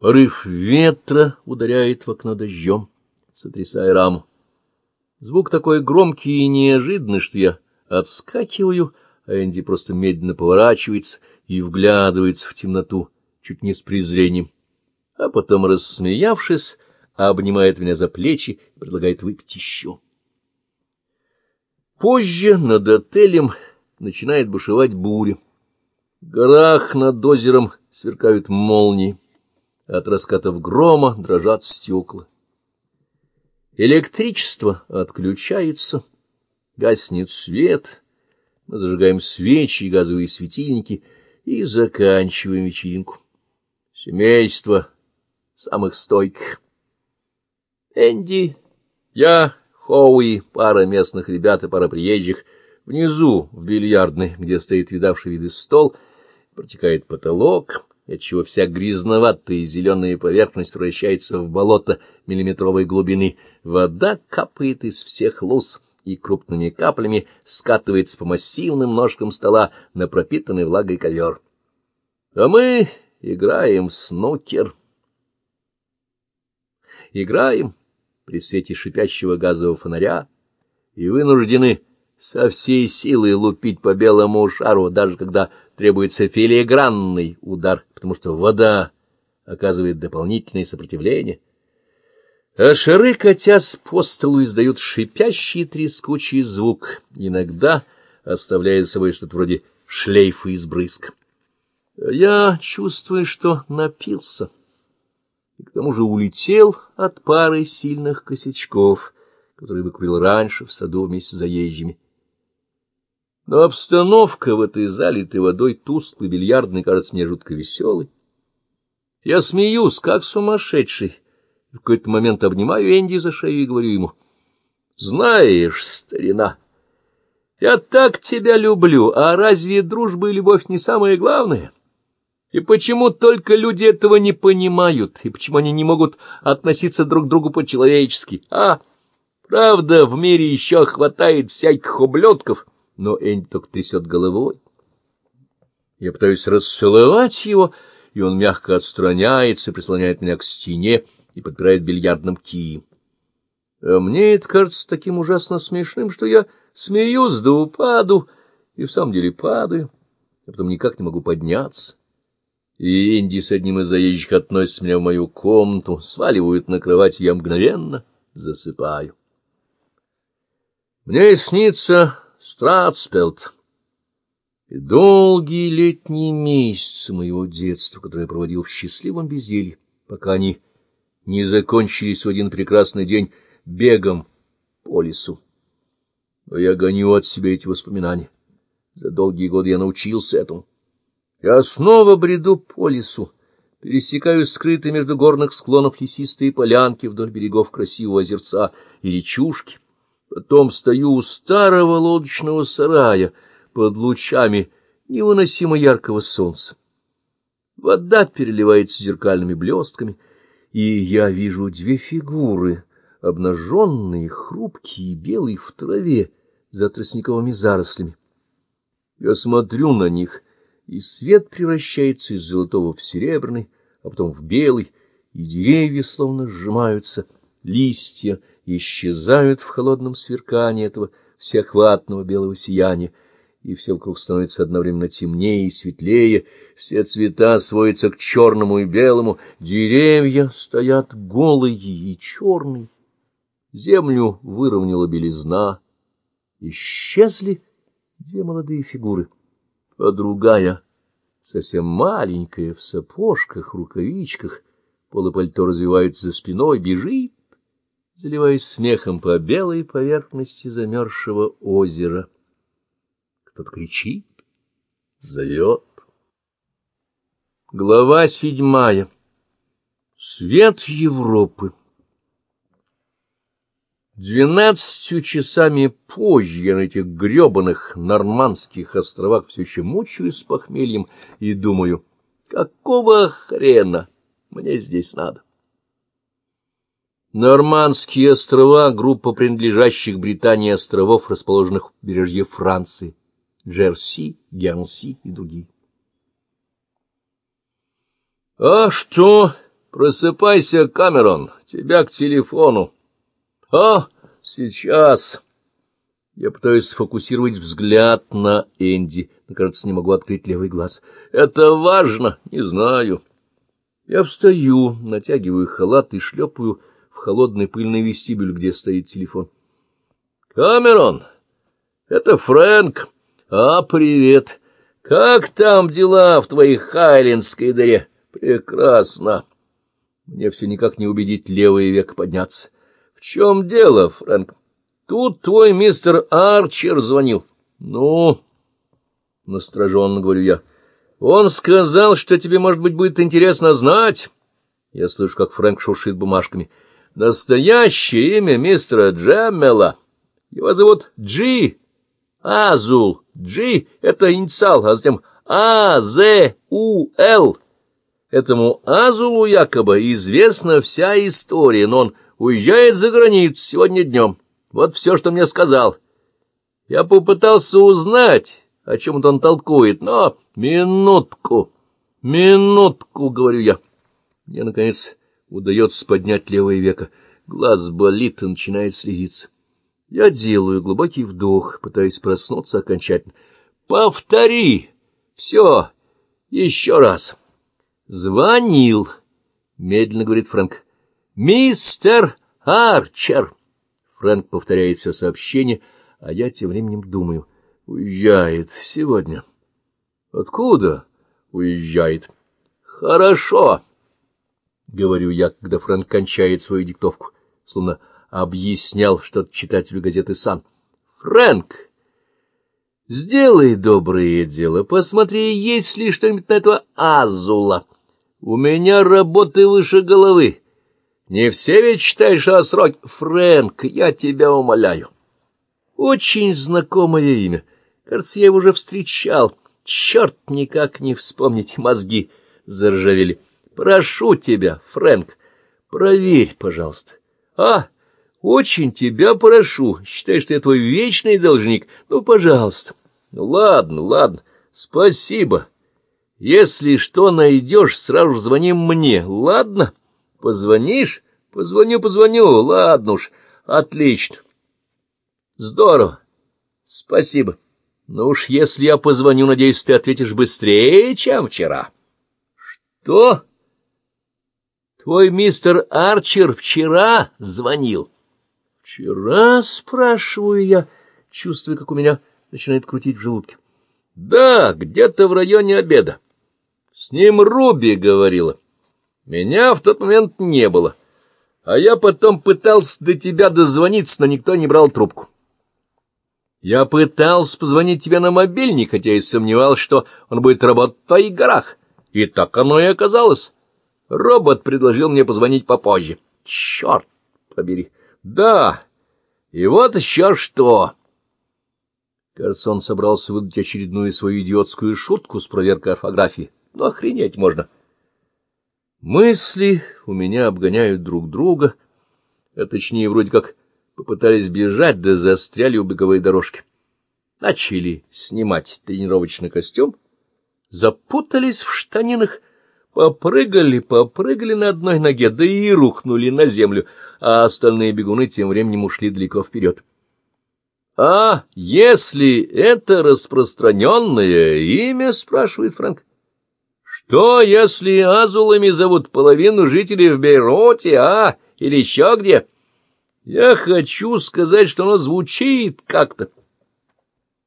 Порыв ветра ударяет в окно дождем, сотрясая раму. Звук такой громкий и неожиданный, что я отскакиваю, а Энди просто медленно поворачивается и вглядывается в темноту, чуть не с презрением, а потом, рассмеявшись, обнимает меня за плечи и предлагает выпить еще. Позже над отелем начинает бушевать буря. В горах над озером сверкают молнии. От раскатов грома дрожат стекла. Электричество отключается, гаснет свет, мы зажигаем свечи и газовые светильники и заканчиваем вечеринку. Семейство самых стойких. Энди, я, Хоуи, пара местных ребят и пара приезжих внизу, в бильярдной, где стоит видавший виды стол, протекает потолок, отчего вся грязноватая зеленая поверхность превращается в болото миллиметровой глубины. Вода капает из всех луз и крупными каплями скатывается по массивным ножкам стола на пропитанный влагой ковер. А мы играем в снукер. Играем при свете шипящего газового фонаря и вынуждены со всей силы лупить по белому шару, даже когда требуется филигранный удар, потому что вода оказывает дополнительное сопротивление. А шары, катясь по столу, издают шипящий трескучий звук, иногда оставляя за собой что-то вроде шлейфа из брызг. Я чувствую, что напился, и к тому же улетел от пары сильных косячков, которые выкурил раньше в саду вместе с заезжими. Но обстановка в этой залитой водой тусклой бильярдной кажется мне жутко веселой. Я смеюсь, как сумасшедший. В какой-то момент обнимаю Энди за шею и говорю ему, «Знаешь, старина, я так тебя люблю, а разве дружба и любовь не самое главное? И почему только люди этого не понимают, и почему они не могут относиться друг к другу по-человечески? А, правда, в мире еще хватает всяких ублюдков» но Энди только трясет головой. Я пытаюсь расцеловать его, и он мягко отстраняется, прислоняет меня к стене и подпирает бильярдным кием. А мне это кажется таким ужасно смешным, что я смеюсь да упаду, и в самом деле падаю, а потом никак не могу подняться. И Энди с одним из заезжих относит меня в мою комнату, сваливают на кровать, я мгновенно засыпаю. Мне снится Стратспелт. И долгие летние месяцы моего детства, которые я проводил в счастливом безделье, пока они не закончились в один прекрасный день бегом по лесу. Но я гоню от себя эти воспоминания. За долгие годы я научился этому. Я снова бреду по лесу, пересекаю скрытые между горных склонов лесистые полянки вдоль берегов красивого озерца и речушки, Потом стою у старого лодочного сарая под лучами невыносимо яркого солнца. Вода переливается зеркальными блестками, и я вижу две фигуры, обнаженные, хрупкие, белые в траве, за тростниковыми зарослями. Я смотрю на них, и свет превращается из золотого в серебряный, а потом в белый, и деревья словно сжимаются, листья исчезают в холодном сверкании этого всеохватного белого сияния, и все вокруг становится одновременно темнее и светлее, все цвета сводятся к черному и белому, деревья стоят голые и черные, землю выровняла белизна, исчезли две молодые фигуры, а другая, совсем маленькая, в сапожках, рукавичках, полупальто развивается за спиной, бежит, заливаясь смехом по белой поверхности замерзшего озера. Кто-то кричит, зовет. Глава седьмая. Свет Европы. Двенадцатью часами позже я на этих гребаных нормандских островах все еще мучаюсь с похмельем и думаю, какого хрена мне здесь надо? Нормандские острова — группа принадлежащих Британии островов, расположенных в побережье Франции, Джерси, Гернси и другие. А что Просыпайся, Камерон, тебя к телефону. А, сейчас. Я пытаюсь сфокусировать взгляд на Энди, но, кажется, не могу открыть левый глаз. Это важно, не знаю. Я встаю, натягиваю халат и шлепаю холодный пыльный вестибюль, где стоит телефон. Камерон, это Фрэнк. А, привет. Как там дела в твоей Хайлендской дыре? Прекрасно. Мне все никак не убедить левый век подняться. В чем дело, Фрэнк? Тут твой мистер Арчер звонил. Ну, настороженно говорю я. Он сказал, что тебе, может быть, будет интересно знать. Я слышу, как Фрэнк шуршит бумажками. Настоящее имя мистера Джеммела. Его зовут Джи Азул. Джи — это инициал, а затем А-З-У-Л. Этому Азулу якобы известна вся история, но он уезжает за границу сегодня днем. Вот все, что мне сказал. Я попытался узнать, о чем он толкует, но... Минутку, минутку, говорю я. Мне, наконец, удается поднять левое веко. Глаз болит и начинает слезиться. Я делаю глубокий вдох, пытаясь проснуться окончательно. «Повтори! Все! Еще раз!» «Звонил!» — медленно говорит Фрэнк. «Мистер Арчер!» Фрэнк повторяет все сообщение, а я тем временем думаю. «Уезжает сегодня». «Откуда?» «Уезжает». «Хорошо!» — говорю я, когда Фрэнк кончает свою диктовку, словно объяснял что-то читателю газеты «Сан». «Фрэнк, сделай доброе дело, посмотри, есть ли что-нибудь на этого Азула. У меня работы выше головы. Не все ведь считаешь о сроке. Фрэнк, я тебя умоляю». Очень знакомое имя. Кажется, я его уже встречал. Черт, никак не вспомнить, мозги заржавели. Прошу тебя, Фрэнк, проверь, пожалуйста. А, очень тебя прошу. Считай, что я твой вечный должник. Ну, пожалуйста. Ну, ладно, ладно. Спасибо. Если что найдешь, сразу звони мне. Ладно? Позвонишь? Позвоню, позвоню. Ладно уж. Отлично. Здорово. Спасибо. Ну уж если я позвоню, надеюсь, ты ответишь быстрее, чем вчера. Что? Твой мистер Арчер вчера звонил. Вчера, спрашиваю я, чувствуя, как у меня начинает крутить в желудке. Да, где-то в районе обеда. С ним Руби говорила. Меня в тот момент не было. А я потом пытался до тебя дозвониться, но никто не брал трубку. Я пытался позвонить тебе на мобильник, хотя и сомневался, что он будет работать в твоих горах. И так оно и оказалось. Робот предложил мне позвонить попозже. Черт побери! Да, и вот еще что. Кажется, он собрался выдать очередную свою идиотскую шутку с проверкой орфографии. Ну, охренеть можно. Мысли у меня обгоняют друг друга, а точнее, вроде как попытались бежать, да застряли у беговой дорожки. Начали снимать тренировочный костюм, запутались в штанинах, Попрыгали, попрыгали на одной ноге, да и рухнули на землю, а остальные бегуны тем временем ушли далеко вперед. — А если это распространенное имя? — спрашивает Франк. — Что, если азулами зовут половину жителей в Бейруте, а? Или еще где? — Я хочу сказать, что оно звучит как-то.